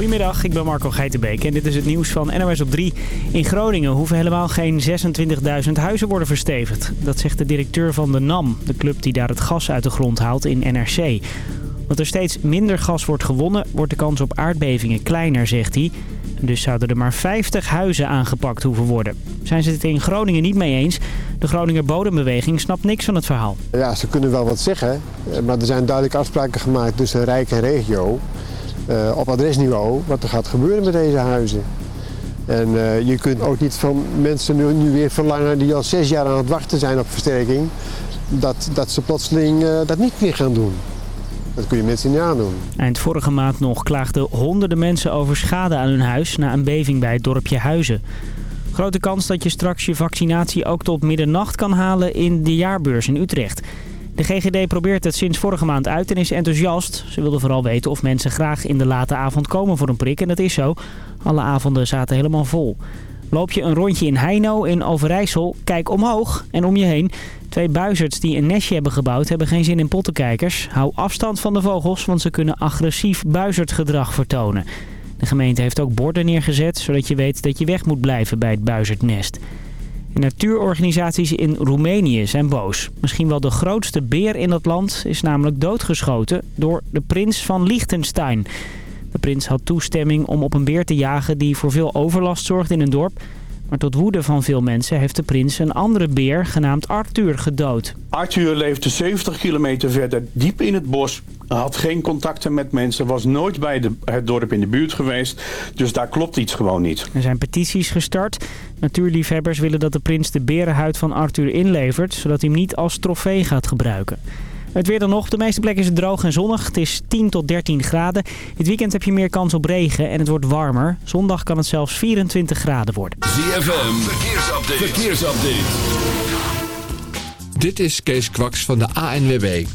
Goedemiddag, ik ben Marco Geitenbeek en dit is het nieuws van NOS op 3. In Groningen hoeven helemaal geen 26.000 huizen worden verstevigd. Dat zegt de directeur van de NAM, de club die daar het gas uit de grond haalt in NRC. Want er steeds minder gas wordt gewonnen, wordt de kans op aardbevingen kleiner, zegt hij. Dus zouden er maar 50 huizen aangepakt hoeven worden. Zijn ze het in Groningen niet mee eens? De Groninger Bodembeweging snapt niks van het verhaal. Ja, ze kunnen wel wat zeggen, maar er zijn duidelijke afspraken gemaakt tussen Rijk en regio. Uh, op adresniveau wat er gaat gebeuren met deze huizen. En uh, je kunt ook niet van mensen nu, nu, weer verlangen die al zes jaar aan het wachten zijn op versterking, dat, dat ze plotseling uh, dat niet meer gaan doen. Dat kun je mensen niet aandoen. Eind vorige maand nog klaagden honderden mensen over schade aan hun huis na een beving bij het dorpje Huizen. Grote kans dat je straks je vaccinatie ook tot middernacht kan halen in de jaarbeurs in Utrecht. De GGD probeert het sinds vorige maand uit en is enthousiast. Ze wilden vooral weten of mensen graag in de late avond komen voor een prik. En dat is zo. Alle avonden zaten helemaal vol. Loop je een rondje in Heino in Overijssel, kijk omhoog en om je heen. Twee buizerds die een nestje hebben gebouwd hebben geen zin in pottenkijkers. Hou afstand van de vogels, want ze kunnen agressief buizerdgedrag vertonen. De gemeente heeft ook borden neergezet, zodat je weet dat je weg moet blijven bij het buizerdnest. Natuurorganisaties in Roemenië zijn boos. Misschien wel de grootste beer in dat land is namelijk doodgeschoten door de prins van Liechtenstein. De prins had toestemming om op een beer te jagen die voor veel overlast zorgt in een dorp. Maar tot woede van veel mensen heeft de prins een andere beer genaamd Arthur gedood. Arthur leefde 70 kilometer verder diep in het bos. Had geen contacten met mensen, was nooit bij de, het dorp in de buurt geweest. Dus daar klopt iets gewoon niet. Er zijn petities gestart. Natuurliefhebbers willen dat de prins de berenhuid van Arthur inlevert... zodat hij hem niet als trofee gaat gebruiken. Het weer dan nog. De meeste plekken is het droog en zonnig. Het is 10 tot 13 graden. Dit weekend heb je meer kans op regen en het wordt warmer. Zondag kan het zelfs 24 graden worden. ZFM, verkeersupdate. verkeersupdate. Dit is Kees Kwaks van de ANWB.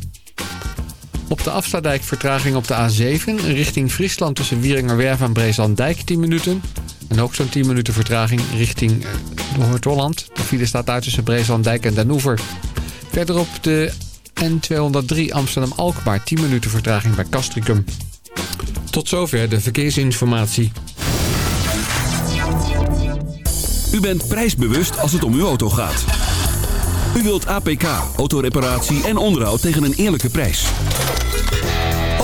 Op de afsluitdijk vertraging op de A7 richting Friesland tussen Wieringerwerf en Breeslanddijk 10 minuten. En ook zo'n 10 minuten vertraging richting eh, Noord-Holland. De file staat uit tussen Breeslanddijk en Den Oever. Verderop de N203 Amsterdam-Alkmaar 10 minuten vertraging bij Castricum. Tot zover de verkeersinformatie. U bent prijsbewust als het om uw auto gaat. U wilt APK, autoreparatie en onderhoud tegen een eerlijke prijs.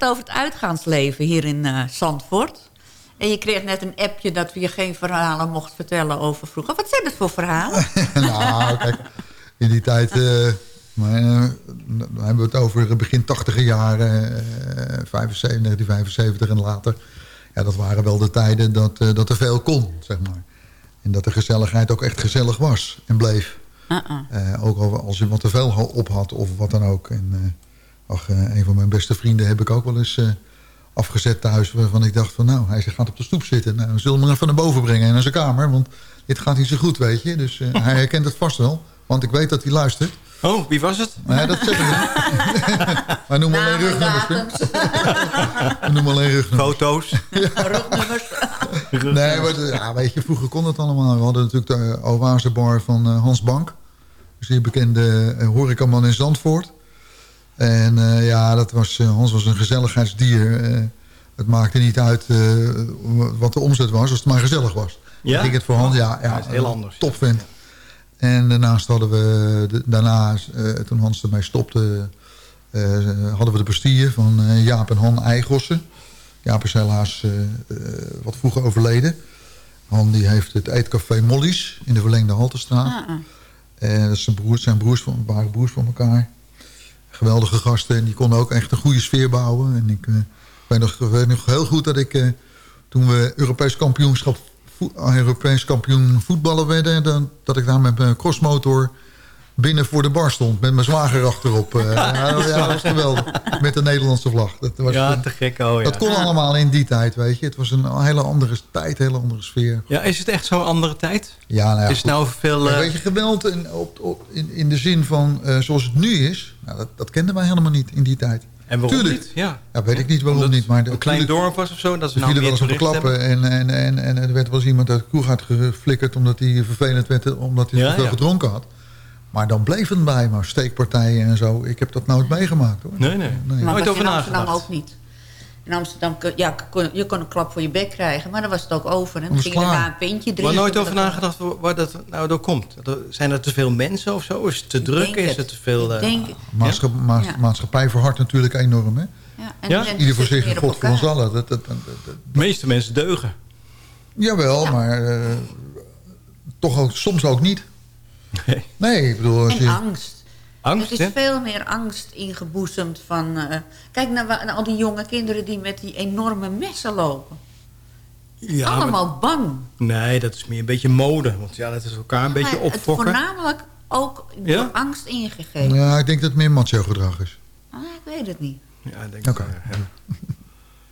Net over het uitgaansleven hier in eh, Zandvoort. En je kreeg net een appje dat we je geen verhalen mocht vertellen over vroeger. Wat zijn dat voor verhalen? nou, kijk, in die tijd... eh, maar, eh, dan hebben we het over begin tachtiger jaren, eh 75, 1975 en later. Ja, dat waren wel de tijden dat, dat er veel kon, zeg maar. En dat de gezelligheid ook echt gezellig was en bleef. Uh-uh. Eh, ook al- als je wat te veel op had of wat dan ook. En, ach, eh, een van mijn beste vrienden heb ik ook wel eens eh, afgezet thuis. Waarvan ik dacht van nou, hij gaat op de stoep zitten. Nou, we zullen hem maar even naar boven brengen naar zijn kamer. Want dit gaat niet zo goed, weet je. Dus eh, hij herkent het vast wel. Want ik weet dat hij luistert. Oh, wie was het? Nee, dat zeg ik niet. maar noem alleen rugnummers. Pim. datums, Noem alleen rugnummers. Foto's. rugnummers. Nee, maar ja, weet je, vroeger kon het allemaal. We hadden natuurlijk de uh, oasebar van Hans Bank. Dus die bekende uh, horecaman in Zandvoort. En eh, ja, dat was, eh, Hans was een gezelligheidsdier. Eh, het maakte niet uit eh, wat de omzet was, als het maar gezellig was. Ja? Ging het voor Hans, ja, ja, Ja, dat is heel anders. Topvent. En daarnaast hadden we, de- daarna, eh, toen Hans ermee stopte, eh, hadden we de bestier van eh, Jaap en Han Eigossen. Jaap is helaas eh, eh, wat vroeger overleden. Han die heeft het eetcafé Molly's in de verlengde Haltestraat. Ah, En dat zijn broers, zijn broers van, waren broers van elkaar. Geweldige gasten. En die konden ook echt een goede sfeer bouwen. En ik eh, weet, nog, weet nog heel goed dat ik... eh, toen we Europees kampioenschap Europees kampioen voetballen werden... Dan, dat ik daar met mijn crossmotor binnen voor de bar stond. Met mijn zwager achterop. Eh, ja, dat- ja, was geweldig. Met de Nederlandse vlag. Dat, was, Ja, te gek. Oh, ja. dat kon allemaal in die tijd, weet je. Het was een hele andere tijd, een hele andere sfeer. ja, is het echt zo'n andere tijd? Ja, nou ja, is het nou veel... Eh, weet je, geweld in, op, op, in, in de zin van eh, zoals het nu is... Nou, dat, dat kenden wij helemaal niet in die tijd. en waarom tuurlijk. niet? Ja. Ja, weet ik niet waarom Omdat niet. Maar een klein dorp was of zo? Dat ze nou wel eens op klappen en, en, en, en er werd wel eens iemand uit de kroeg uitgeflikkerd... omdat hij vervelend werd, omdat hij Ja, te veel gedronken had. Maar dan bleef het bij, maar steekpartijen en zo. Ik heb dat nooit meegemaakt, hoor. Nee, nee. Maar Nooit over in Amsterdam nagedacht. ook niet. In Amsterdam, ja, kon- je kon een klap voor je bek krijgen, maar dan was het ook over. En dan ging je daarna een pintje drinken. Maar nooit over nagedacht waar- dat nou door komt. Er- Zijn er te veel mensen of zo? Is het te Ik druk? denk Is het. het te veel... Ik eh, denk, Maatschappij, maats- Ja. Maatschappij verhardt natuurlijk enorm, hè? ja, en Ja? Ieder voor zich en God voor ons allen. Dat, dat, dat, dat- de meeste mensen deugen. Jawel, maar eh, toch ook, soms ook niet. Nee. Nee, ik bedoel, En je... angst. Angst, er hè? is veel meer angst ingeboezemd van... eh, kijk naar, al die jonge kinderen die met die enorme messen lopen. Ja, maar- Allemaal bang. nee, dat is meer een beetje mode. Want ja, dat is elkaar een beetje Maar het opfokken. voornamelijk ook Ja? door angst ingegeven. Ja, ik denk dat het meer macho gedrag is. Ah, ik weet het niet. Ja, ik denk wel, ja.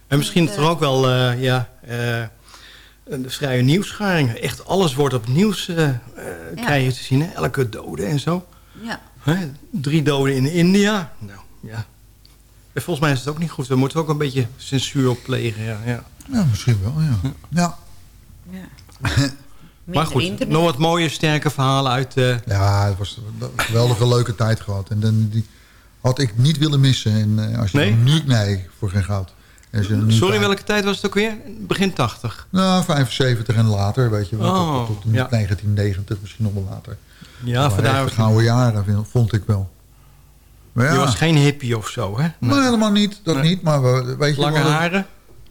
En misschien is er ook wel eh, ja, eh, een vrije nieuwsgaring. Echt alles wordt op nieuws eh, eh, krijg je te zien. Hè? Elke dode en zo. Ja. Hè? Drie doden in India. Nou, ja. En volgens mij is het ook niet goed. We moeten ook een beetje censuur op plegen. Ja, ja. Ja, misschien wel, ja. Ja, ja. Maar goed, internet. nog wat mooie, sterke verhalen uit... eh, ja het was een geweldige leuke tijd gehad. En dan, die had ik niet willen missen. En eh, als je Nee? dan nu... Nee, voor geen goud. Sorry, welke tijd was het ook weer? Begin 80. Nou, 75 en later, weet je wel. Oh, tot, tot ja. 1990, misschien nog wel later. Ja, Maar vandaar... echt gouden jaren, vond ik wel. Maar ja, Je was geen hippie of zo, hè? nee, helemaal niet. Dat Nee. niet, maar we, weet je... Lange haren?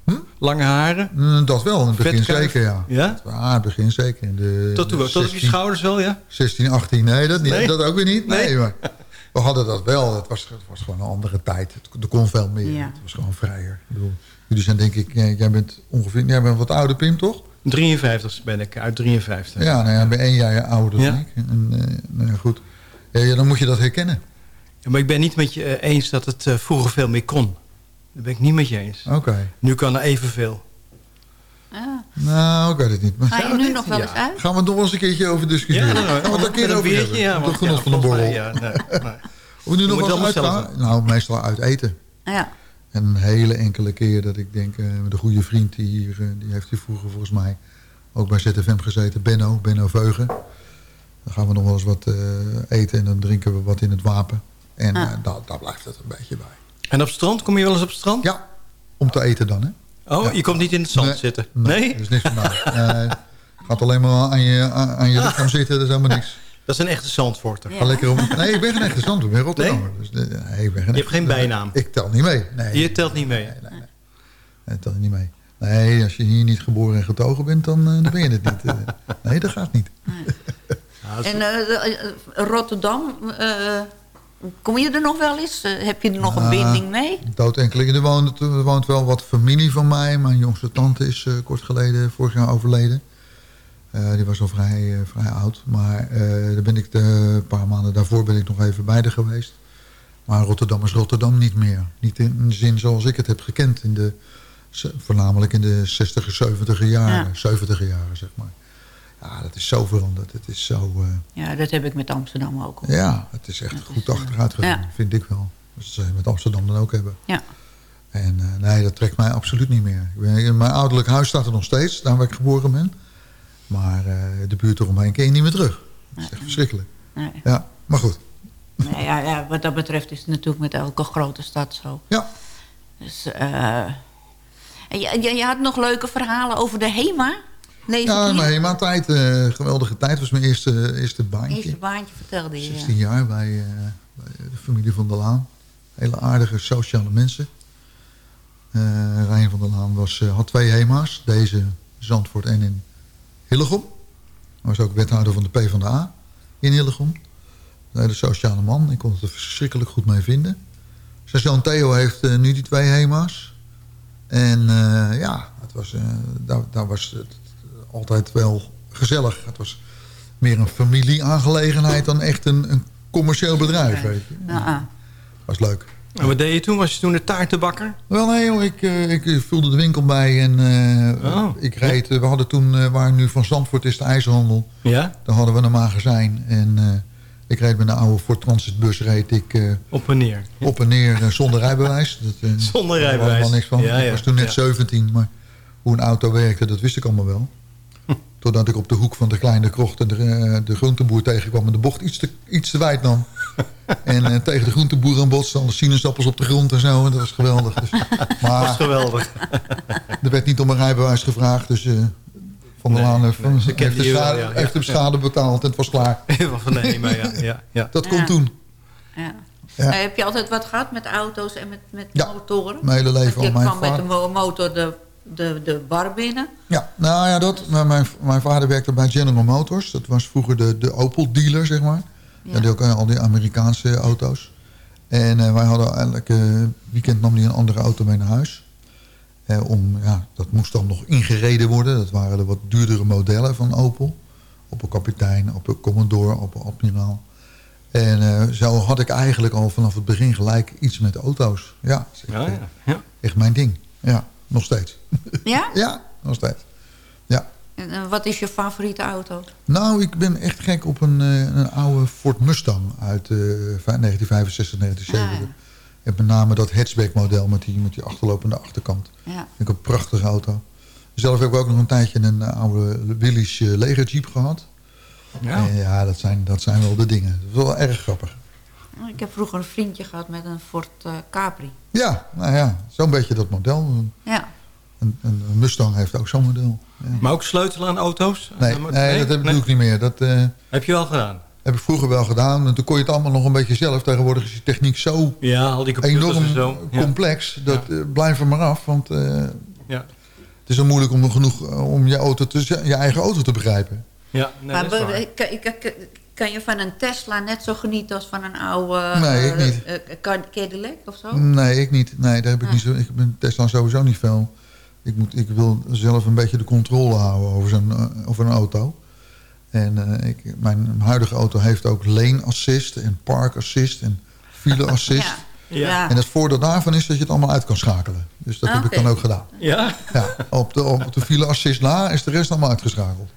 Hm? Lange haren? Mm, Dat wel, in het begin zeker, ja. Ja? Ah, het begin zeker. In de, Tot, toe, de tot op je 16 schouders wel, ja? 16, 18, nee, dat, niet, Nee? dat ook weer niet. Nee, Nee? maar we hadden dat wel. Het was, het was gewoon een andere tijd. Het, er kon veel meer. Ja. Het was gewoon vrijer. Ik bedoel, jullie zijn denk ik... Jij jij bent ongeveer... Jij bent wat ouder, Pim, toch? 53 ben ik, uit 53. Ja, nou ja, ik ben één jaar ouder dan Ja. ik. En, eh, nou ja, goed. Ja, ja, dan moet je dat herkennen. Ja, maar ik ben niet met je eh, eens dat het eh, vroeger veel meer kon. Daar ben ik niet met je eens. Oké. Nu kan er evenveel. Ah. Nou, ik weet het niet. Maar Ga je nu nog wel eens Ja. uit? gaan we er nog eens een keertje over discussiëren? nou, gaan we het een keer over biertje, hebben? Ja, want, genot ja, van de borrel. ja, nee, nee. Of we nu Je nog wel eens uitgaan? Nou, meestal uit eten. Ja. En een hele enkele keer dat ik denk, eh, de goede vriend die hier, eh, die heeft hier vroeger volgens mij ook bij ZFM gezeten, Benno, Benno Veugen. Dan gaan we nog wel eens wat eh, eten en dan drinken we wat in het wapen. En Ah. eh, daar, daar blijft het een beetje bij. En op strand? Kom je wel eens op strand? Ja, om te eten dan, hè? Oh, Ja. je komt niet in het zand Nee. zitten? Nee, Nee? dat is niks voor mij. Eh, gaat alleen maar aan je, aan, aan je lichaam zitten, dat is helemaal niks. Dat is een echte zandvoorter. Ja. Ga lekker om... Nee, ik ben geen echte zand, ik ben Rotterdammer. Dus, de- nee, ik ben geen Je hebt geen bijnaam. Ik tel niet mee. Nee, Je telt niet mee. Nee, nee, nee. Nee, tel niet mee. Nee, als je hier niet geboren en getogen bent, dan, eh, dan ben je het niet. Eh, nee, dat gaat niet. En eh, eh, Rotterdam, eh, kom je er nog wel eens? Eh, heb je er nog een binding mee? Dood enkeling. Er woont, er woont wel wat familie van mij. Mijn jongste tante is eh, kort geleden, vorig jaar overleden. Eh, die was al vrij, vrij oud. Maar daar ben ik de, een paar maanden daarvoor ben ik nog even bij haar geweest. Maar Rotterdam is Rotterdam niet meer. Niet in de zin zoals ik het heb gekend. In de, voornamelijk in de 60er, 70er jaren. Ja. 70er jaren, zeg maar. Ja, dat is zo veranderd. Het is zo... eh, Ja, dat heb ik met Amsterdam ook. al. ja, het is echt Dat goed is, eh, achteruit gegaan, ja. vind ik wel. Dat zou je met Amsterdam dan ook hebben. Ja. En eh, nee, dat trekt mij absoluut niet meer. Ik ben, in mijn ouderlijk huis staat er nog steeds, daar waar ik geboren ben. Maar de buurt eromheen ken je niet meer terug. Dat is echt verschrikkelijk. Nee. Ja, maar goed. Ja, ja, wat dat betreft is het natuurlijk met elke grote stad zo. Ja, Dus, eh, je, je had nog leuke verhalen over de HEMA? Lees ja mijn HEMA tijd, eh, geweldige tijd, was mijn eerste, eerste baantje. Eerste baantje vertelde je. 16 jaar bij, eh, bij de familie van der Laan. Hele aardige sociale mensen. Eh Rijn van der Laan was, had twee HEMA's. Deze Zandvoort en in Hillegom. Hij was ook wethouder van de PvdA in Hillegom. Een hele sociale man. Ik kon het er verschrikkelijk goed mee vinden. Zijn zoon Theo heeft nu die twee HEMA's. En ja, het was, daar, daar was het altijd wel gezellig. Het was meer een familieaangelegenheid dan echt een, een commercieel bedrijf. Weet je. Ja, ah. was leuk. En wat deed je toen? Was je toen de taartenbakker? Wel nee, joh, ik, eh, ik vulde de winkel bij en eh, Oh. ik reed. eh, we hadden toen, eh, waar nu van Zandvoort is de ijzerhandel, Ja? daar hadden we een magazijn. En eh, ik reed met een oude Ford Transit bus reed ik eh, Op en neer. op en neer eh, zonder rijbewijs. Dat, eh, Zonder daar rijbewijs. niks van. Ja, Ik was toen net ja. 17, maar hoe een auto werkte, dat wist ik allemaal wel. Totdat ik op de hoek van de kleine krocht de, eh, de groenteboer tegenkwam... en de bocht iets te, iets te wijd nam. en eh, tegen de groenteboer aan botste, alle sinaasappels op de grond en zo. En dat was geweldig. Dus, Dat is maar geweldig. er werd niet om een rijbewijs gevraagd. Dus eh, Van der Nee, Laan heeft, nee, heeft, de wel, schade, ja, ja. heeft hem schade betaald en het was klaar. van de HEMA, ja. ja, ja. Dat Ja. komt toen. Ja. Ja. Heb je altijd wat gehad met auto's en met, met Ja, motoren? Mijn hele leven Want je al. Mijn kwam met vader- de mo- motor de, de, de bar binnen. Ja, nou ja, dat, mijn, mijn vader werkte bij General Motors. Dat was vroeger de, de Opel-dealer, zeg maar. Ja. Ja. die ook eh, al die Amerikaanse auto's. En eh, wij hadden elke weekend nam hij een andere auto mee naar huis. Eh, om, ja, dat moest dan nog ingereden worden. Dat waren de wat duurdere modellen van Opel. Opel Kapitein, Opel Commodore, Opel Admiraal. En eh, zo had ik eigenlijk al vanaf het begin gelijk iets met auto's. Ja, echt, Ja, eh, ja, ja. echt mijn ding. Ja, nog steeds. Ja? ja, nog steeds. Ja. En, eh, wat is je favoriete auto? Nou, ik ben echt gek op een, eh, een oude Ford Mustang uit eh, 1965, 1970. Ah, En met name dat hatchback model met die, met die achterlopende achterkant. ja. Vind ik een prachtige auto. Zelf heb ik ook nog een tijdje een eh, oude Willys eh, leger jeep gehad. Ja. En ja, dat zijn, dat zijn wel de dingen. Dat is wel erg grappig. Oh, Ik heb vroeger een vriendje gehad met een Ford eh, Capri. Ja, nou ja, zo'n beetje dat model. Een, Ja. een, een Mustang heeft ook zo'n model. Ja. Maar ook sleutelen aan auto's? Nee, nee, dat heb ik Nee? ik niet meer. Dat eh, Heb je wel gedaan? heb ik vroeger wel gedaan. En toen kon je het allemaal nog een beetje zelf. Tegenwoordig is die techniek zo Ja, al die computers enorm en zo. Ja. complex. Dat eh, blijf er maar af. Want eh, Ja. het is zo moeilijk om genoeg om je, auto te, je eigen auto te begrijpen. Ja, nee, maar dat is waar. Kan je van een Tesla net zo genieten als van een oude Nee, ik eh, niet. eh, Cad- Cadillac of zo? Nee, ik niet. Nee, daar heb ik Ah. niet zo. Ik ben Tesla sowieso niet veel. Ik, moet, ik wil zelf een beetje de controle houden over, zo'n, eh, over een auto. En eh, ik, mijn huidige auto heeft ook lane assist en park assist en file assist. Ja. Ja. Ja. En het voordeel daarvan is dat je het allemaal uit kan schakelen. Dus dat Ah, heb ik oké. dan ook gedaan. Ja? Ja, op, de, op de file assist na is de rest allemaal uitgeschakeld.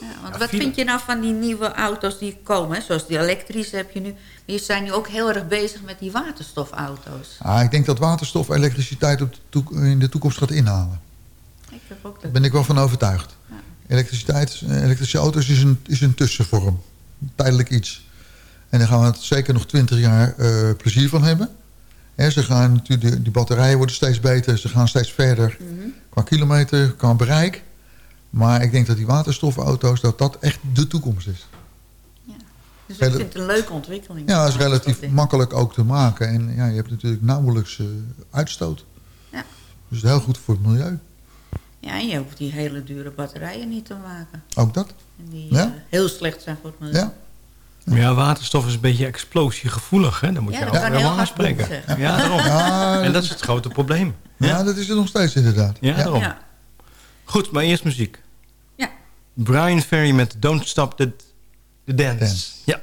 Ja, want Ja, wat file- vind je nou van die nieuwe auto's die komen? hè? Zoals die elektrische heb je nu. Die zijn nu ook heel erg bezig met die waterstofauto's. Ah, ik denk dat waterstof elektriciteit op de in de toekomst gaat inhalen. Ik heb ook Daar dat. ben ik wel van overtuigd. Ja. Elektriciteit, elektrische auto's is een, is een tussenvorm. Tijdelijk iets. En daar gaan we het zeker nog twintig jaar eh, plezier van hebben. Ze gaan natuurlijk, die, die batterijen worden steeds beter. Ze gaan steeds verder Mhm. qua kilometer, qua bereik. Maar ik denk dat die waterstofauto's, dat dat echt de toekomst is. Dus ik vind het een leuke ontwikkeling. Ja, dat is relatief makkelijk ook te maken. En ja, je hebt natuurlijk nauwelijks eh, uitstoot. Ja. Dus het is heel goed voor het milieu. Ja, en je hoeft die hele dure batterijen niet te maken. Ook dat. En die Ja. eh, heel slecht zijn voor het milieu. Ja. Maar ja, waterstof is een beetje explosiegevoelig. Hè? Daar moet Ja, je ook kan wel heel aan hard spreken. boem zeggen. Ja, daarom. Ja, En dat is het grote probleem. ja, dat is het nog steeds inderdaad. Ja, daarom. Ja. Goed, maar eerst muziek. Ja. Brian Ferry met Don't Stop the, the Dance. Dance. Ja.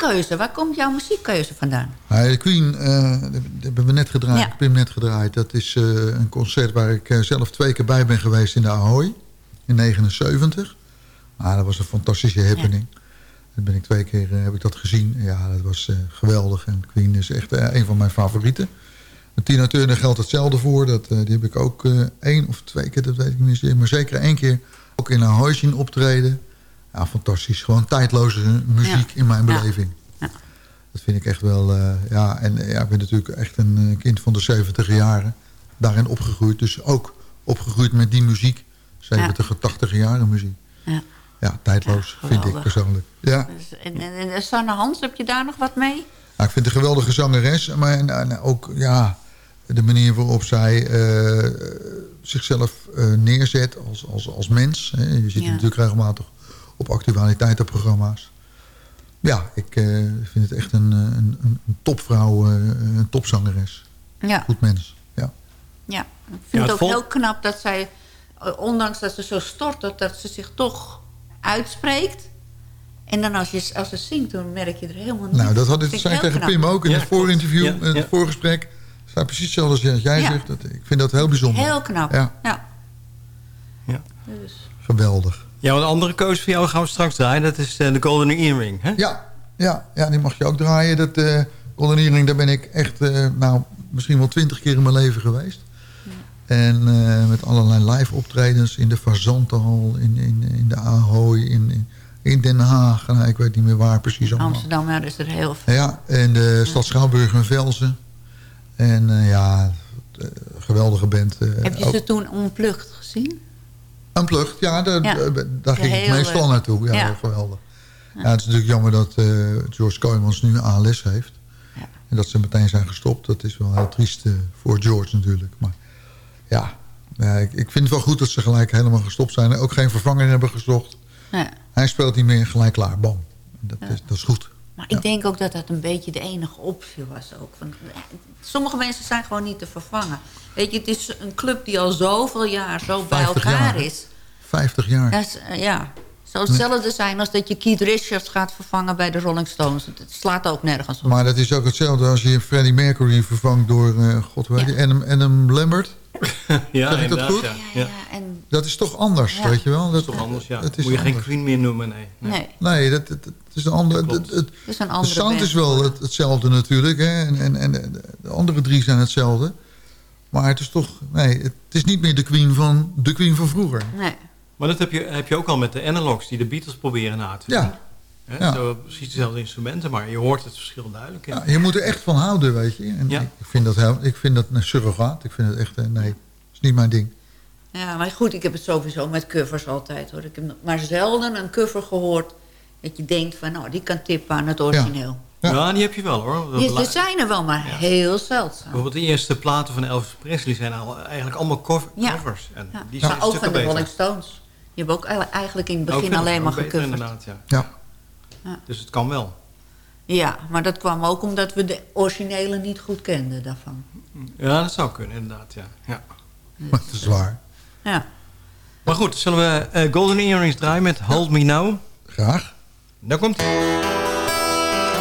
Muziekkeuze, waar komt jouw muziekkeuze vandaan? Ja, de Queen, eh, dat hebben we net gedraaid. Ja. Ik heb hem net gedraaid. Dat is eh, een concert waar ik eh, zelf twee keer bij ben geweest in de Ahoy. In 79. Ah, dat was een fantastische happening. Dat ben ik twee keer heb ik dat gezien. Ja, dat was geweldig. En Queen is echt een van mijn favorieten. Met Tina Turner geldt hetzelfde voor. Dat, die heb ik ook één of twee keer, dat weet ik niet zeker. Maar zeker één keer ook in Ahoy zien optreden. Ja, fantastisch. Gewoon tijdloze muziek Ja. in mijn Ja. beleving. Ja. Dat vind ik echt wel... eh, ja, en eh, ja, ik ben natuurlijk echt een eh, kind van de 70 jaren. Daarin opgegroeid. Dus ook opgegroeid met die muziek. 70 en 80 jaren muziek. Ja. Ja, tijdloos Ja, vind ik persoonlijk. Ja. Dus, en, en, en Sanne Hans, heb je daar nog wat mee? Nou, ik vind een geweldige zangeres. Maar en, en ook ja, de manier waarop zij zichzelf neerzet als, als, als mens. Hè. Je ziet Ja. natuurlijk regelmatig op actualiteitenprogramma's. Ja, ik eh, vind het echt een, eh, een, een, een topvrouw, eh, een topzangeres. Ja, Goed mens. Ja. ja. ik vind Ja, het ook vol- heel knap dat zij, ondanks dat ze zo stortert... dat ze zich toch uitspreekt. En dan als, je, als ze zingt, dan merk je er helemaal niet. Nou, dat had ik zei tegen knap. Pim ook in Ja, het voorinterview, Ja, in het voorgesprek. staat precies hetzelfde als jij Ja. zegt. Dat, ik vind dat heel bijzonder. Heel knap, Ja. ja. Ja. Dus, Geweldig. Ja, een andere keuze voor jou gaan we straks draaien. Dat is eh, de Golden Earring. Hè? Ja, ja, ja, die mag je ook draaien. Dat eh Golden Earring, daar ben ik echt, eh, nou, misschien wel twintig keer in mijn leven geweest. En eh, met allerlei live optredens in de Fazantenhal, in, in, in de Ahoy, in, in, Den Haag. Nou, ik weet niet meer waar precies allemaal. Amsterdam, ja, is er heel veel. Ja, en de stad Schouwburg en Velzen. En eh, ja, geweldige band. eh, Heb je ook. ze toen onplucht gezien? Unplugged, ja, daar, Ja. daar- ging ik meestal eh, naartoe. Ja, ja. geweldig. Ja. het is natuurlijk jammer dat eh, George Kooijmans nu ALS heeft. Ja. En dat ze meteen zijn gestopt. Dat is wel heel triest eh, voor George natuurlijk. Maar ja, ik, ik vind het wel goed dat ze gelijk helemaal gestopt zijn. En ook geen vervanger hebben gezocht. Ja. Hij speelt niet meer, gelijk klaar, bam. Dat, is, dat is goed. Maar ik denk ook dat dat een beetje de enige optie was ook. Want, sommige mensen zijn gewoon niet te vervangen. Weet je, het is een club die al zoveel jaar zo bij 50 elkaar jaar. is. 50 jaar. Dat is, eh, ja, het zou hetzelfde zijn als dat je Keith Richards gaat vervangen bij de Rolling Stones. Het slaat ook nergens op. Maar dat is ook hetzelfde als je Freddie Mercury vervangt door, eh, god weet je, Ja. Adam, Adam Lambert. Ja, Zeg ik dat inderdaad, goed? Ja. ja, Ja. ja, en Dat is toch anders, Ja. weet je wel? Dat is toch anders, ja. Moet je geen. Queen meer noemen, nee. nee. nee, Nee, dat, dat, dat is een ander. Dat Het, is een de andere sound band is wel het, hetzelfde natuurlijk. Hè? En, en, en de, de andere drie zijn hetzelfde. Maar het is toch. Nee, het is niet meer de Queen van, de queen van vroeger. Nee. Maar dat heb je, heb je ook al met de analogs die de Beatles proberen na te doen. Ja. Hè, Ja. Zo precies dezelfde instrumenten, maar je hoort het verschil duidelijk. in. ja, je moet er echt van houden, weet je. En Ja. ik, ik vind dat heel, ik vind dat een surrogaat. Ik vind het echt. eh, Nee, is niet mijn ding. Ja, maar goed, ik heb het sowieso met covers altijd hoor. Ik heb maar zelden een cover gehoord dat je denkt van, nou, die kan tippen aan het origineel. Ja. Ja, die heb je wel hoor. Die, er zijn er wel, maar Ja. heel zeldzaam. Bijvoorbeeld de eerste platen van Elvis Presley zijn al, eigenlijk allemaal cover- Ja. covers. En Ja. die zijn Maar ook van de. Rolling Stones. Die hebben ook eigenlijk- eigenlijk in het begin alleen maar gecoverd. inderdaad, ja. Ja. Ja. Dus het kan wel. Ja, maar dat kwam ook omdat we de originele niet goed kenden daarvan. Ja, dat zou kunnen, inderdaad, ja. ja. Maar het is waar. Ja. Maar goed, zullen we eh, Golden Earrings draaien met Hold Me Now? Graag. Daar komt ie.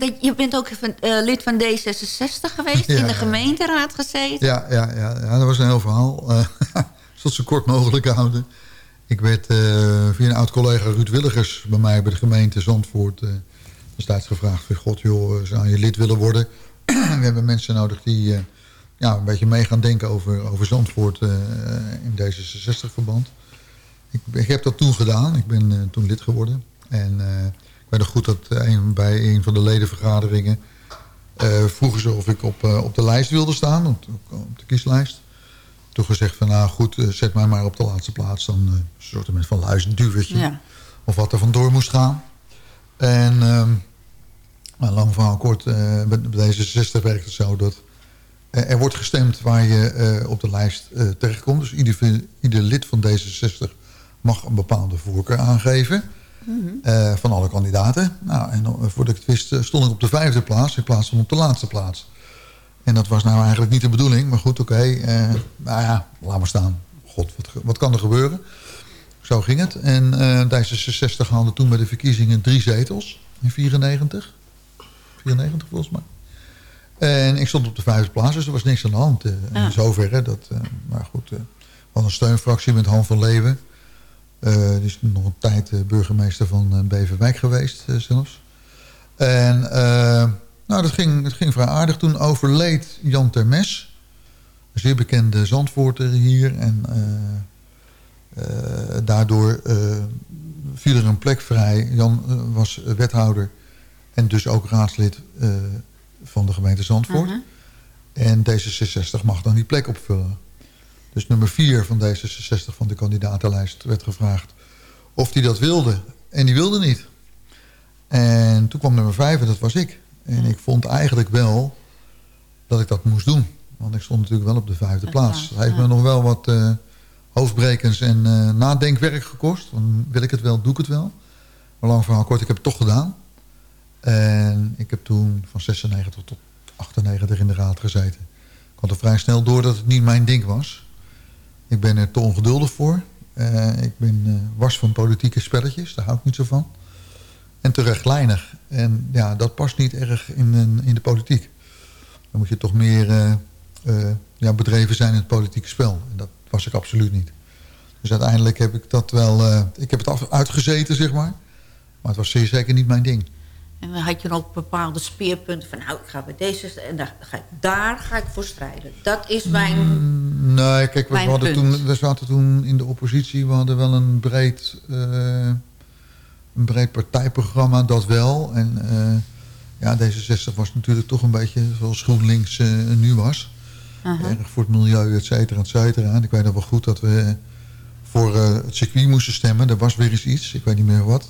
je, dat je bent ook van, eh, lid van D66 geweest, Ja, in de gemeenteraad gezeten. Ja, ja, ja, ja, dat was een heel verhaal. Zal het zo kort mogelijk houden. Ik werd eh, via een oud-collega Ruud Willigers bij mij bij de gemeente Zandvoort... eh destijds gevraagd van... God joh, zou je lid willen worden? We hebben mensen nodig die ja, een beetje mee gaan denken over, over Zandvoort in D66-verband. Ik, ik heb dat toen gedaan. Ik ben toen lid geworden. En ik weet nog goed dat een, bij een van de ledenvergaderingen... eh, vroegen ze of ik op, eh, op de lijst wilde staan, op, op de kieslijst. Toen gezegd van, nou goed, eh, zet mij maar op de laatste plaats. Dan eh, een soort van luisterduwtje. Ja. Of wat er vandoor moest gaan. En ehm, nou, lang verhaal kort, eh, bij bij D66 werkt het zo dat... eh, er wordt gestemd waar je eh, op de lijst eh, terechtkomt. Dus ieder, ieder lid van D66 mag een bepaalde voorkeur aangeven. Eh, van alle kandidaten. Nou, en eh, voordat ik het wist, eh, stond ik op de vijfde plaats. In plaats van op de laatste plaats. En dat was nou eigenlijk niet de bedoeling. Maar goed, oké. nou ja, laat maar staan. God, wat, wat kan er gebeuren? Zo ging het. En eh D66 haalde toen bij de verkiezingen drie zetels. In 94. 94 volgens mij. En ik stond op de vijfde plaats, dus er was niks aan de hand. eh, Ah. In zoverre. Dat, maar goed, hadden een steunfractie met Han van Leeuwen. Die is nog een tijd eh, burgemeester van eh, Beverwijk geweest zelfs. En nou, dat ging, dat ging vrij aardig. Toen overleed Jan Termes. Een zeer bekende Zandvoorter hier. En daardoor viel er een plek vrij. Jan was wethouder en dus ook raadslid van de gemeente Zandvoort. Mhm. En D66 mag dan die plek opvullen. Dus nummer 4 van D66 van de kandidatenlijst werd gevraagd of hij dat wilde. En die wilde niet. En toen kwam nummer 5 en dat was ik. En ik vond eigenlijk wel dat ik dat moest doen. Want ik stond natuurlijk wel op de vijfde plaats. Dat heeft me nog wel wat eh, hoofdbrekens en eh, nadenkwerk gekost. Want wil ik het wel, doe ik het wel. Maar lang verhaal kort, ik heb het toch gedaan. En ik heb toen van 96 tot 98 in de raad gezeten. Ik had er vrij snel door dat het niet mijn ding was. Ik ben er te ongeduldig voor. Eh, ik ben eh, wars van politieke spelletjes, daar hou ik niet zo van. En te rechtlijnig. En ja, dat past niet erg in, een- in de politiek. Dan moet je toch meer eh, eh, ja, bedreven zijn in het politieke spel. En dat was ik absoluut niet. Dus uiteindelijk heb ik dat wel... eh, ik heb het af, uitgezeten, zeg maar. Maar het was zeker niet mijn ding. En dan had je nog bepaalde speerpunten van... nou, ik ga bij deze en daar ga ik, daar ga ik voor strijden. Dat is mijn... Mm, Nee, kijk, we, hadden punt. toen, we zaten toen in de oppositie. We hadden wel een breed, eh, een breed partijprogramma, dat wel. En eh, ja, D66 was natuurlijk toch een beetje zoals GroenLinks eh, nu was. Erg voor het milieu, et cetera, et cetera. En ik weet nog wel goed dat we voor het circuit moesten stemmen. Er was weer eens iets, ik weet niet meer wat.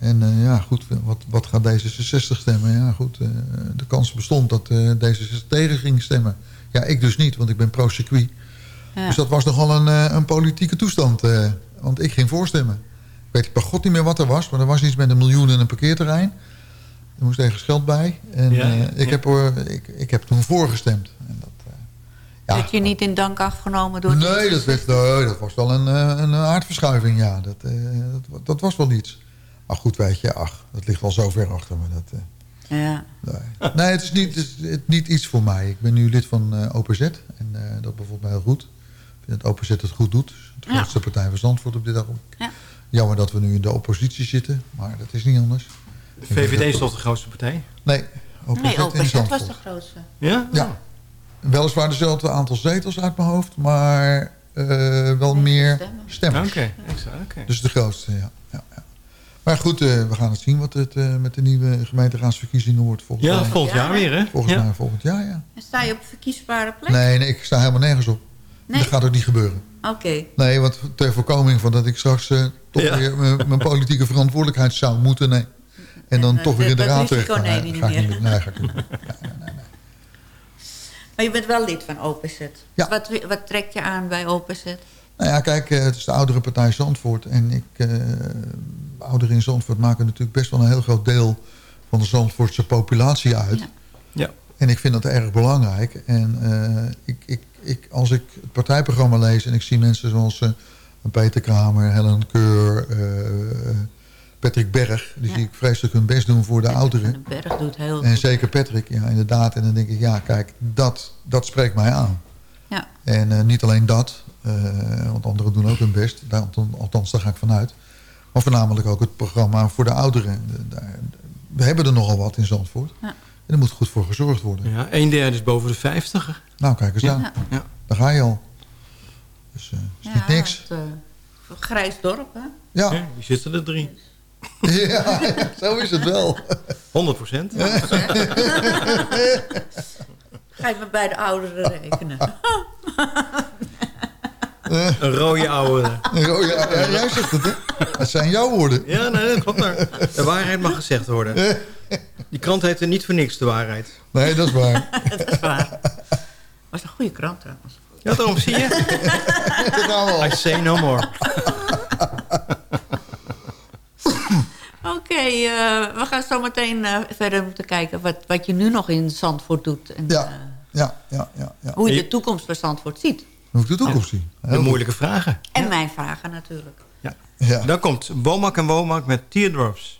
En eh, ja, goed, wat, wat gaat D66 stemmen? Ja, goed, eh, de kans bestond dat eh D66 tegen ging stemmen. Ja, ik dus niet, want ik ben pro-circuit. Ja. Dus dat was nogal een, eh, een politieke toestand. eh, want ik ging voorstemmen. Ik weet bij god niet meer wat er was, maar er was iets met een miljoen en een parkeerterrein. Er moest ergens geld bij. En Ja, eh, ja, ik, ja. heb, ik, ik heb toen voorgestemd. En dat, eh, ja, Werd je niet in dank afgenomen door... Nee, dat, werd, nee, dat was wel een, een aardverschuiving, ja. Dat, eh, dat, dat was wel iets. Maar goed, weet je, ach, dat ligt wel zo ver achter me. Dat, eh, Ja. nee. nee, het is, niet, het is het- niet iets voor mij. Ik ben nu lid van eh, OPZ. En eh, dat bevalt mij heel goed. Ik vind dat OPZ het goed doet. De Ja. grootste partij van Zandvoort op dit ogenblik. Ja. Jammer dat we nu in de oppositie zitten. Maar dat is niet anders. De VVD is toch de grootste partij? Nee, OPZ, Nee, in OPZ was de grootste. Ja? Ja. Weliswaar dezelfde aantal zetels uit mijn hoofd. Maar eh, wel Nee, meer stemmen. Oké, oké. Dus de grootste, ja. Maar goed, eh, we gaan het zien wat het eh, met de nieuwe gemeenteraadsverkiezingen wordt volgens Ja, mij. volgend Ja. jaar weer, hè? Volgens ja. mij volgend jaar, ja. En sta je op verkiesbare plek? Nee, nee, ik sta helemaal nergens op. Nee? Dat gaat ook niet gebeuren. Oké. Nee, want ter voorkoming van dat ik straks eh, toch Ja. weer mijn politieke verantwoordelijkheid zou moeten nemen. En dan En, toch weer in de raad terecht. Nee, niet ga ik meer. niet doen. Nee, ga ik niet doen. Maar je bent wel lid van OPZ. Ja. Wat, wat trekt je aan bij OPZ? Nou ja, kijk, eh, het is de oudere partij Zandvoort. En ik, eh ouderen in Zandvoort maken natuurlijk best wel een heel groot deel van de Zandvoortse populatie uit. Ja. Ja. En ik vind dat erg belangrijk. En eh, ik, ik, ik, als ik het partijprogramma lees en ik zie mensen zoals eh, Peter Kramer, Helen Keur, eh, Patrick Berg. Die Ja. zie ik vreselijk hun best doen voor de De ouderen. berg doet heel En goed. zeker Patrick, ja, inderdaad. En dan denk ik, ja, kijk, dat, dat spreekt mij aan. Ja. En eh, niet alleen dat, want anderen doen ook hun best. Daar, althans, daar ga ik vanuit. Maar voornamelijk ook het programma voor de ouderen. We hebben er nogal wat in Zandvoort. Ja. En er moet goed voor gezorgd worden. Ja, een derde is boven de 50. Nou, kijk eens aan. Ja. Daar ga je al. Dus eh is Ja, niet niks. Het, eh, grijs dorp, hè? Ja. Ja, die zitten er drie. ja, zo is het wel. 100 procent. Ga je me bij de ouderen rekenen. Een rode oude. Oh, ja, ja, jij zegt het, hè? Dat zijn jouw woorden. Ja, nee, dat klopt maar. De waarheid mag gezegd worden. Die krant heet er niet voor niks, de waarheid. Nee, dat is waar. dat is waar. Was een goede krant trouwens. Ja, daarom zie je. Dat nou wel. I say no more. Oké, eh, we gaan zo meteen eh, verder moeten kijken wat, wat je nu nog in Zandvoort doet. En Ja. eh, Ja, ja, ja. ja. hoe je de toekomst van Zandvoort ziet. Hoe ik de toekomst zie. Heel De goed. moeilijke vragen. En mijn vragen natuurlijk. Ja. Dan komt Womak en Womak met Teardrops.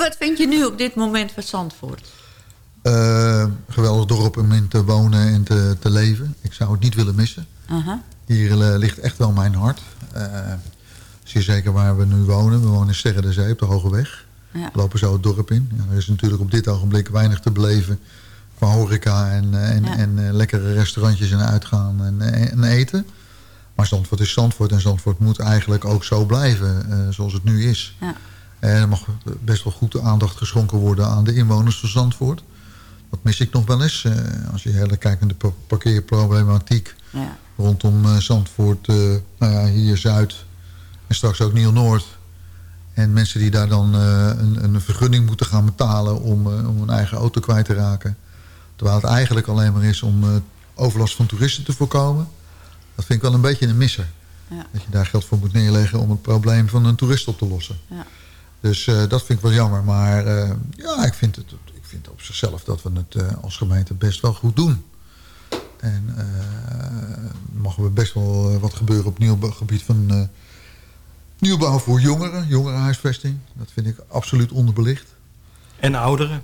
Wat vind je nu op dit moment van Zandvoort? Eh, geweldig dorp om in te wonen en te, te leven. Ik zou het niet willen missen. Hier eh, ligt echt wel mijn hart. Eh zeer zeker waar we nu wonen. We wonen in Sterren de Zee op de Hoge Weg. Ja. We lopen zo het dorp in. Ja, er is natuurlijk op dit ogenblik weinig te beleven qua horeca en, en, Ja. en lekkere restaurantjes en uitgaan en, en eten. Maar Zandvoort is Zandvoort en Zandvoort moet eigenlijk ook zo blijven zoals het nu is. En er mag best wel goed aandacht geschonken worden aan de inwoners van Zandvoort. Dat mis ik nog wel eens. Eh, als je heel kijkt naar de pa- parkeerproblematiek Ja. rondom eh, Zandvoort, eh, nou ja, hier Zuid en straks ook Nieuw-Noord. En mensen die daar dan een, een vergunning moeten gaan betalen om, om hun eigen auto kwijt te raken. Terwijl het eigenlijk alleen maar is om overlast van toeristen te voorkomen. Dat vind ik wel een beetje een misser. Ja. Dat je daar geld voor moet neerleggen om het probleem van een toerist op te lossen. Ja. Dus eh, dat vind ik wel jammer. Maar eh, ja, ik vind, het, ik vind op zichzelf dat we het eh, als gemeente best wel goed doen. En eh mogen we best wel wat gebeuren op nieuw gebied van eh, nieuwbouw voor jongeren. Jongerenhuisvesting. Dat vind ik absoluut onderbelicht. En ouderen.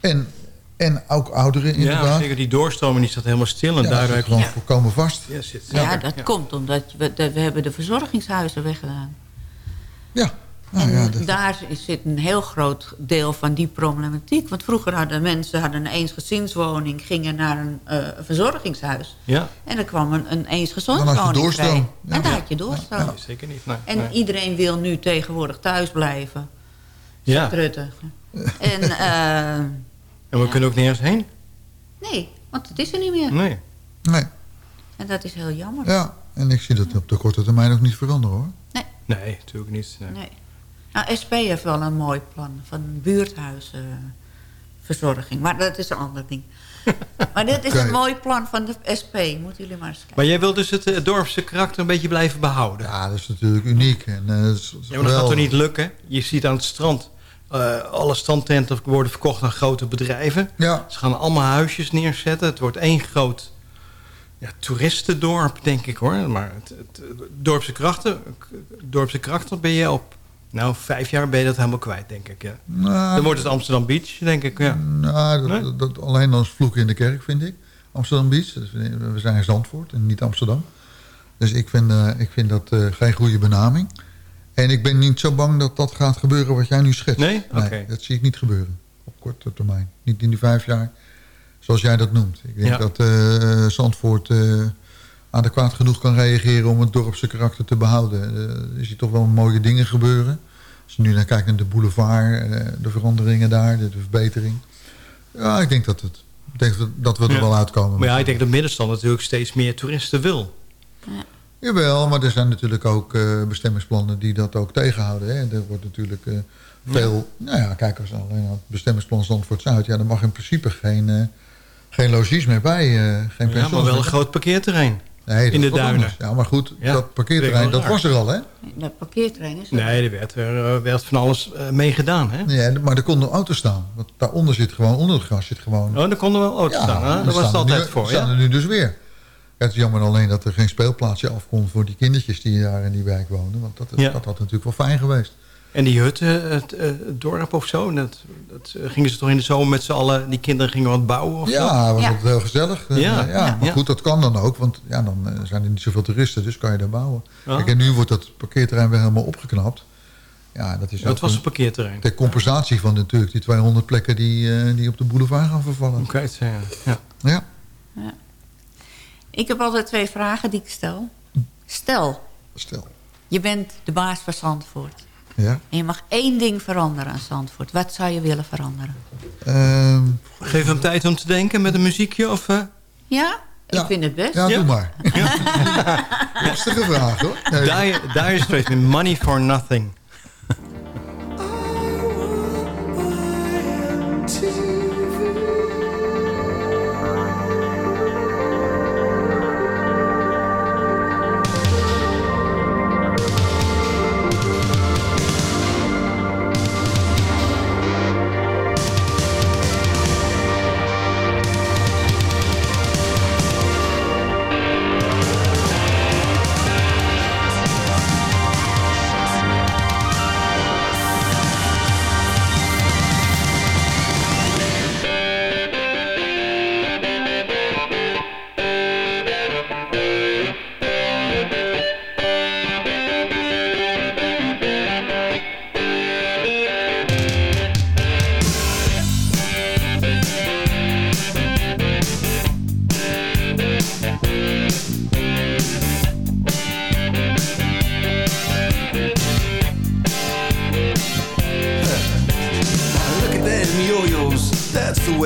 En, en ook ouderen Ja, inderdaad. zeker die doorstroming die staat helemaal stil. En Ja, dat heb zit gewoon voorkomen vast. Ja, zit, Ja, dat komt omdat we, dat we hebben de verzorgingshuizen weggedaan. Ja, nou en ja, dat- daar zit een heel groot deel van die problematiek. Want vroeger hadden mensen hadden een eensgezinswoning... gingen naar een eh, verzorgingshuis. Ja, En er kwam een, een Dan had je eensgezinswoning doorstroom. vrij. Ja. En daar had je doorstroom. nee, zeker niet. Nee, En nee. iedereen wil nu tegenwoordig thuis blijven. Ja. En eh, En we kunnen ook nergens heen. nee, want het is er niet meer. Nee. nee, En dat is heel jammer. ja. En ik zie dat op de korte termijn ook niet veranderen hoor. Nee, natuurlijk niet. Nee. Nee. Nou, SP heeft wel een mooi plan van buurthuizenverzorging. maar dat is een ander ding. maar dit is een mooi plan van de SP. Moeten jullie maar eens kijken. Maar jij wilt dus het eh, dorpse karakter een beetje blijven behouden. Ja, dat is natuurlijk uniek. En, eh, dat is- Ja, maar dat gaat toch niet lukken? Je ziet aan het strand... eh, alle strandtenten worden verkocht aan grote bedrijven. Ja, Ze gaan allemaal huisjes neerzetten. Het wordt één groot ja, toeristendorp, denk ik hoor. Maar het, het, het dorpse, krachten, dorpse karakter ben je op... Nou, vijf jaar ben je dat helemaal kwijt, denk ik. Ja. nou, Dan wordt het Amsterdam Beach, denk ik. Ja. Nou, dat, Nee? alleen als vloek in de kerk, vind ik. Amsterdam Beach. We zijn in Zandvoort en niet Amsterdam. Dus ik vind, eh, ik vind dat eh, geen goede benaming. En ik ben niet zo bang dat dat gaat gebeuren wat jij nu schetst. Nee? Oké. dat zie ik niet gebeuren. Op korte termijn. Niet in die vijf jaar, zoals jij dat noemt. Ik denk Ja. dat eh, Zandvoort adequaat genoeg kan reageren om het dorpse karakter te behouden. Eh, er ziet toch wel mooie dingen gebeuren. Als je nu naar kijkt naar de boulevard, eh, de veranderingen daar, de, de verbetering. Ja, ik denk dat, het, ik denk dat- we er Ja. wel uitkomen. Maar ja, ik denk dat middenstand natuurlijk steeds meer toeristen wil. Jawel, maar er zijn natuurlijk ook eh, bestemmingsplannen die dat ook tegenhouden. Hè. Er wordt natuurlijk eh, veel... Nou ja, kijk eens alleen het bestemmingsplan Zandvoort-Zuid. Ja, daar mag in principe geen, eh, geen logies meer bij. eh, geen Ja, maar wel een groot parkeerterrein. Nee, dat in de duinen. anders. Ja, maar goed, Ja, dat parkeerterrein, dat was er al, hè? Dat parkeerterrein is er. Nee, er werd, er werd van alles eh, mee gedaan. Hè? Nee, maar er konden auto's staan. Want daaronder zit gewoon, onder het gras zit gewoon... Oh, daar konden wel auto's staan. Hè? er Daar was staan het er altijd nu, voor. staan Ja? er nu dus weer. Het is jammer alleen dat er geen speelplaatsje afkomt voor die kindertjes die daar in die wijk wonen. Want dat, Ja. dat had natuurlijk wel fijn geweest. En die hut, eh, het, eh, het dorp of zo, dat, dat eh, gingen ze toch in de zomer met z'n allen, die kinderen gingen wat bouwen of zo? Ja, was Ja. dat heel gezellig. Eh, Ja, ja, ja, maar ja. goed, dat kan dan ook. Want ja, dan zijn er niet zoveel toeristen, dus kan je daar bouwen. Ja. Kijk, en nu wordt dat parkeerterrein weer helemaal opgeknapt. Ja, dat is Ja, het ook was een- parkeerterrein. ter compensatie van natuurlijk die 200 plekken die, eh, die op de boulevard gaan vervallen. Je het zeggen? Ja. Ja, Ik heb altijd twee vragen die ik stel. Stel, stel. je bent de baas van Zandvoort. Ja. En je mag één ding veranderen aan Zandvoort. Wat zou je willen veranderen? Ehm, Geef hem tijd om te denken met een muziekje of... eh, Ja? Ik Ja. vind het best. ja, Ja. doe maar. Lastige vraag hoor. Nee, dire Straits met Money for Nothing.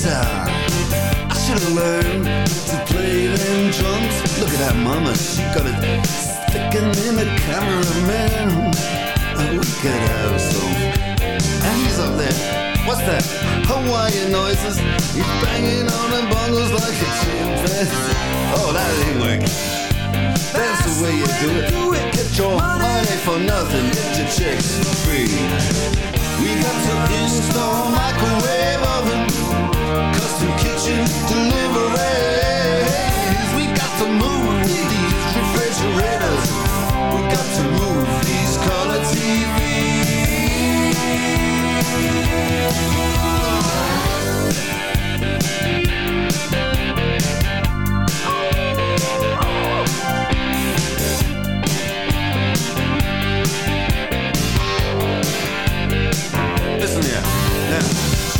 Guitar. I should have learned to play them drums. Look at that mama, she got it sticking in the cameraman. Oh, we could have some. And he's up there. What's that? Hawaiian noises. He's banging on the bongos like a chimpanzee. Oh, that ain't working. That's the way you do it. do it. Get your money for nothing. Get your chicks free. We got to install microwave oven, custom kitchen deliveries. We got to move these refrigerators. We got to move these color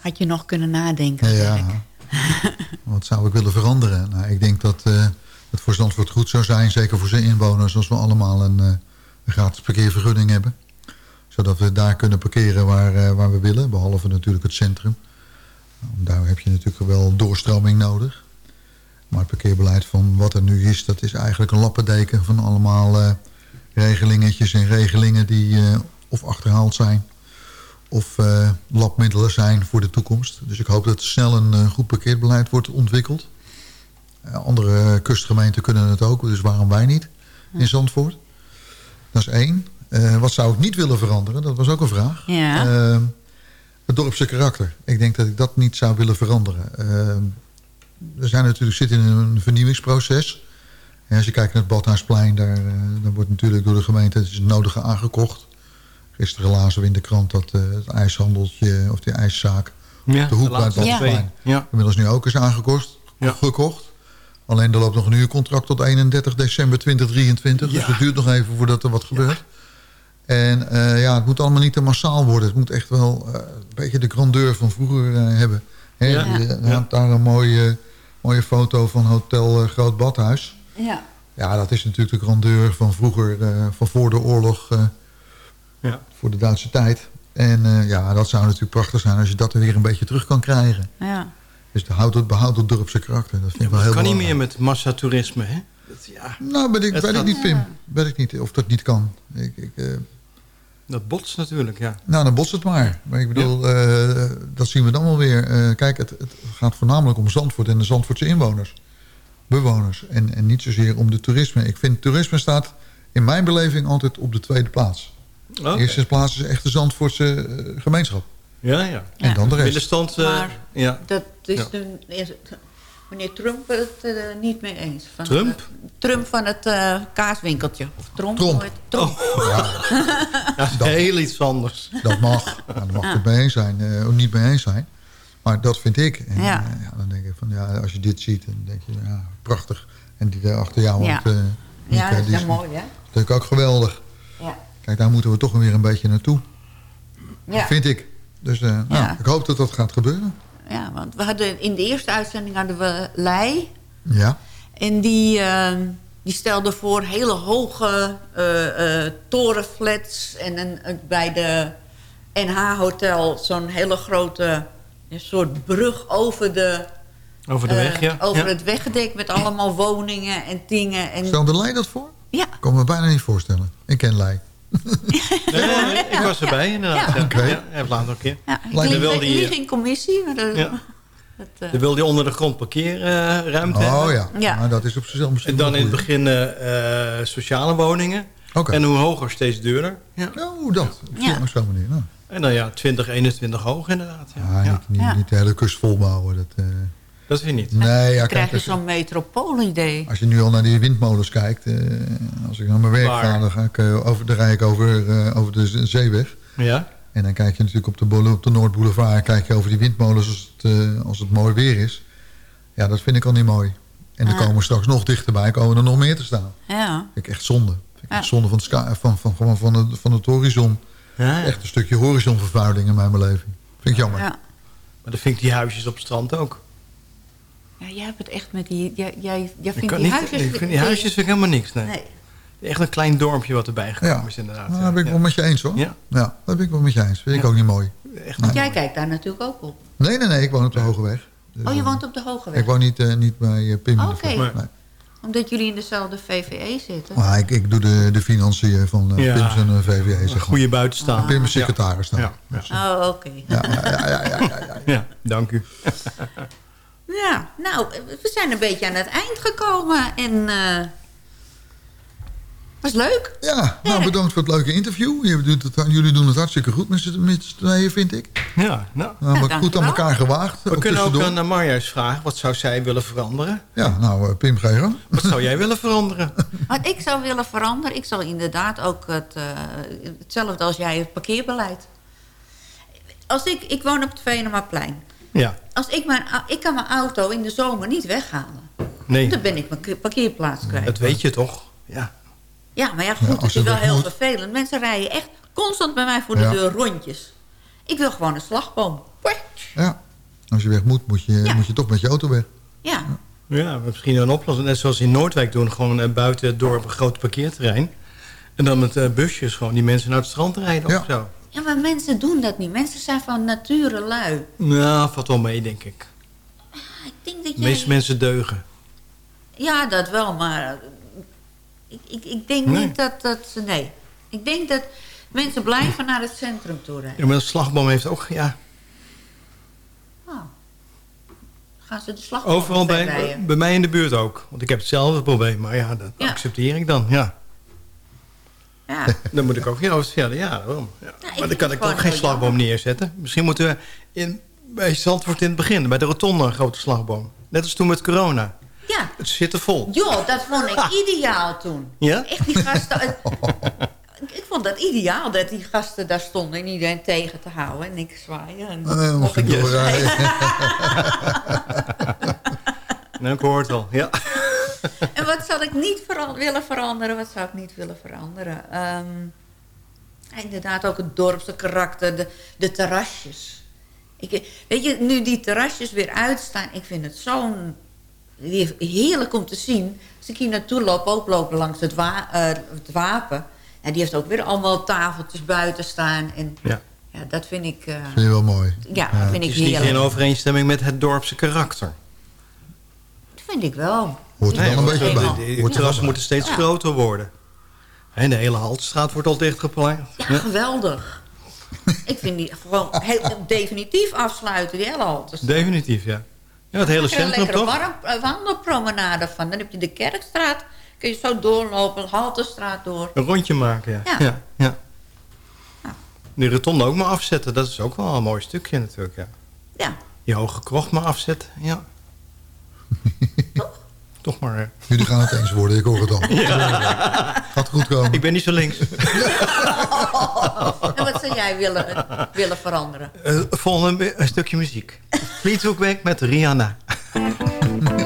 Had je nog kunnen nadenken. Ja, wat zou ik willen veranderen? Nou, ik denk dat eh, het voor Zandvoort goed zou zijn, zeker voor zijn inwoners, als we allemaal een, eh, een gratis parkeervergunning hebben. Zodat we daar kunnen parkeren waar, eh, waar we willen, behalve natuurlijk het centrum. Daar heb je natuurlijk wel doorstroming nodig. Maar het parkeerbeleid van wat er nu is, dat is eigenlijk een lappendeken van allemaal regelingetjes en regelingen die of achterhaald zijn of eh, labmiddelen zijn voor de toekomst. Dus ik hoop dat er snel een eh, goed parkeerbeleid wordt ontwikkeld. Eh, andere kustgemeenten kunnen het ook, dus waarom wij niet in Zandvoort? Dat is één. Wat zou ik niet willen veranderen? Dat was ook een vraag. Ja. Het dorpse karakter. Ik denk dat ik dat niet zou willen veranderen. We zijn natuurlijk zitten in een vernieuwingsproces. En als je kijkt naar het Badhuisplein, daar, daar wordt natuurlijk door de gemeente het nodige aangekocht. Gisteren lazen we in de krant dat eh, het ijshandeltje of die ijszaak Ja, op de hoek de bij het. Ja. inmiddels nu ook is aangekocht. Ja. Gekocht. Alleen er loopt nog een huurcontract tot 31 december 2023. Dus het duurt nog even voordat er wat gebeurt. En eh, ja, het moet allemaal niet te massaal worden. Het moet echt wel eh, een beetje de grandeur van vroeger hebben. Hè, Ja. je- je Ja. hebt daar een mooie, mooie foto van Hotel Groot Badhuis. Ja. Ja, dat is natuurlijk de grandeur van vroeger, eh, van voor de oorlog, eh, Ja. voor de Duitse tijd. En eh, ja, dat zou natuurlijk prachtig zijn als je dat er weer een beetje terug kan krijgen. ja. Dus houdt het, behoudt het dorpse karakter. Dat vind ik wel heel kan niet meer met massatoerisme, hè? Dat, ja, Nou, weet ik, weet ik niet, Pim. Weet ik niet of dat niet kan. Ik, ik, eh, dat botst natuurlijk, ja. nou, dan botst het maar. Maar ik bedoel, eh, dat zien we dan wel weer. Eh, kijk, het, het gaat voornamelijk om Zandvoort en de Zandvoortse inwoners. Bewoners. En, en niet zozeer om de toerisme. Ik vind toerisme staat in mijn beleving altijd op de tweede plaats. Oké. De eerste plaats is echt de Zandvoortse eh, gemeenschap. Ja, ja. En dan de rest. Middenstand, eh, Maar ja. dat is Ja. de, is- meneer Trump het eh, niet mee eens. Van, Trump? Trump van het eh, kaaswinkeltje. Of Trump. Heet het? Tromp. Dat is heel iets anders. Dat mag. Ja, daar mag ik het mee eens zijn. eh, of niet mee eens zijn. Maar dat vind ik. En, Ja. ja, dan denk ik van, ja, als je dit ziet, dan denk je, ja, prachtig. En die daar achter jou Ja. woont, eh, Ja, dat is mooi, hè? Dat vind ik ook geweldig. Kijk, daar moeten we toch weer een beetje naartoe. Ja. Vind ik. Dus eh, nou, Ja. ik hoop dat dat gaat gebeuren. ja, want we hadden in de eerste uitzending hadden we Lei. Ja. En die, eh, die stelde voor hele hoge eh, eh, torenflats. En een, bij de NH-hotel zo'n hele grote een soort brug over de... Over de weg, ja. Over Ja. het weggedekt met allemaal woningen en dingen. En, Stelde Lei dat voor? Ja. Ik kan me bijna niet voorstellen. Ik ken Lei. Nee, ik was erbij inderdaad. Ja. Oké. Ja, hij later een keer. ja, ik lig eh, in commissie. Maar dat, Ja. dat, eh, Dan wilde hij onder de grond parkeerruimte Oh hebben. ja. Ja. Maar dat is op zichzelf misschien En dan in het begin eh, eh, sociale woningen. Oké. En hoe hoger, steeds duurder. Ja. Oh, dat. Op Ja. zo'n zo'n manier. Nou. En dan ja, 20, 21 hoog inderdaad. Ja. Ja, Ja. Niet, niet, niet de hele kust volbouwen. Dat, eh, Dat vind je niet. nee, ja, dan krijg kijk, je als, zo'n metropoolidee. als je nu al naar die windmolens kijkt. eh, als ik naar mijn werk Waar? ga, dan, ga ik, eh, over, dan rijd ik over, eh, over de zeeweg. Ja? En dan kijk je natuurlijk op de, op de Noordboulevard... kijk je over die windmolens als het, eh, als het mooi weer is. Ja, dat vind ik al niet mooi. En er Ah. komen straks nog dichterbij, komen er nog meer te staan. Ja. vind ik echt zonde. Vind ik Ja. echt zonde van, het van, van, gewoon van, het, van het horizon. Ja, ja. Echt een stukje horizonvervuiling in mijn beleving. Vind ik jammer. ja. Maar dan vind ik die huisjes op het strand ook. Ja, jij hebt het echt met die... Jij, jij, vindt die niet, huisjes... ik vind die huisjes vind ik helemaal niks. Nee. Nee. Echt een klein dorpje wat erbij gekomen Ja. is inderdaad. Nou, ja. daar ben ik Ja. wel met je eens hoor. Ja. Ja, dat ben ik wel met je eens. Vind ik ook niet mooi. Echt Want jij kijkt daar natuurlijk ook op. Nee, nee, nee. Ik woon op de Hoge Weg. Dus, Oh, je eh, woont op de Hoge Weg. Ik woon niet, eh, niet bij eh, Pim Oké. Nee. Omdat jullie in dezelfde VVE zitten. Maar ik, ik doe de, de financiën van uh, Ja. Pim's en VVE. Zeg goede buitenstaan. Pim is secretaris dan. Ja. Ja. Oh, oké. Ja, ja, ja, ja, ja, ja, ja. Ja, dank u. Ja, nou, we zijn een beetje aan het eind gekomen. En eh was leuk. Ja, nou bedankt voor het leuke interview. Jullie doen het hartstikke goed met z'n tweeën, vind ik. Ja, nou. Nou, maar goed aan elkaar gewaagd. We kunnen ook tussendoor. aan Marja eens vragen. Wat zou zij willen veranderen? Ja, nou, eh, Pim, ga je. Wat zou jij willen veranderen? Wat ik zou willen veranderen, ik zal inderdaad ook het, eh, hetzelfde als jij, het parkeerbeleid. Als ik, ik woon op het Venemaplein. Ja, Als ik, mijn, ik kan mijn auto in de zomer niet weghalen. nee. Dan ben ik mijn parkeerplaats kwijt. Dat weet je toch? Ja. Ja, maar ja, Ja, goed, als het is het wel heel moet. vervelend. Mensen rijden echt constant bij mij voor de Ja. deur rondjes. Ik wil gewoon een slagboom. Ja, als je weg moet, moet je, Ja. moet je toch met je auto weg. Ja, Ja, misschien een oplossing. Net zoals in Noordwijk doen. Gewoon eh, buiten het dorp een groot parkeerterrein. En dan met eh, busjes gewoon die mensen naar het strand rijden Ja. of zo. Ja, maar mensen doen dat niet. Mensen zijn van nature lui. Nou, valt wel mee, denk ik. Ik denk dat De jij... meeste mensen deugen. Ja, dat wel, maar... Ik, ik, ik denk Nee. niet dat, dat ze... Nee. Ik denk dat mensen blijven naar het centrum toe rijden. Ja, maar een slagboom heeft ook... Ja, Oh. Gaan ze de slagboom overal bij, bij mij in de buurt ook. Want ik heb hetzelfde probleem. Maar ja, dat Ja. accepteer ik dan. Ja. Ja. Dan moet ik ook weer over verder. Ja, daarom. Ja. ik maar dan kan ik gewoon geen slagboom jammer. neerzetten. Misschien moeten we in, bij Zandvoort in het begin... bij de rotonde een grote slagboom. Net als toen met corona. ja. Het zit er vol. Joh, dat vond ik ideaal toen. Ja? Echt die gasten... ik- vond dat ideaal dat die gasten daar stonden en iedereen tegen te houden. En ik zwaaien. En Eh, mocht ik doorrijden. Nou, ik hoor het al. Ja. En wat zou ik niet willen veranderen? Wat zou ik niet willen veranderen? Ehm, inderdaad ook het dorpse karakter, de, de terrasjes. Ik, weet je, nu die terrasjes weer uitstaan, ik vind het zo'n weer heerlijk om te zien. Als ik hier naartoe loop, ook lopen langs het, wa eh, het wapen. En die heeft ook weer allemaal tafeltjes buiten staan. En Ja. ja, dat vind ik, eh, Vind je wel mooi. ja, Ja. vind Het ik is niet in heerlijk. overeenstemming met het dorpse karakter. Dat vind ik wel. Hoort er Nee, wel een beetje de- bij. de- De terrassen bij. moeten steeds Ja. groter worden. En de hele Haltestraat wordt al dichtgepleegd. Ja, geweldig. ik vind die gewoon heel, definitief afsluiten, die hele haltes. Definitief, ja. Ja, het hele Er is een centrum lekkere toch? warm, eh, wandelpromenade van. Dan heb je de Kerkstraat. Kun je zo doorlopen, de Haltestraat door. Een rondje maken, ja. Ja. ja. ja. Die rotonde ook maar afzetten, dat is ook wel een mooi stukje natuurlijk, ja. Ja, Die hoge krocht maar afzetten, ja. Toch maar. Jullie gaan het eens worden, ik hoor het al. Gaat goed komen. Ik ben niet zo links. En wat zou jij willen, willen veranderen? Eh, volgende een stukje muziek. Fleetwood Mac met Rihanna.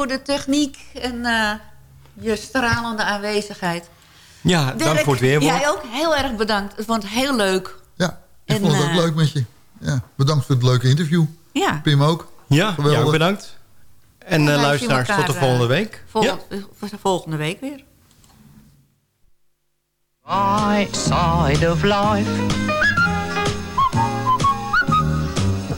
voor de techniek en eh, je stralende aanwezigheid. Ja, dank voor het weerwoord. Jij ook heel erg bedankt. Ik vond het heel leuk. Ja, ik En, vond het ook eh, leuk met je. Ja, bedankt voor het leuke interview. Ja. Pim ook. Ja, Geweldig. ja bedankt. En Dan eh, luisteraars, tot de volgende week. Ja. Volgende, volgende week weer. right side of life.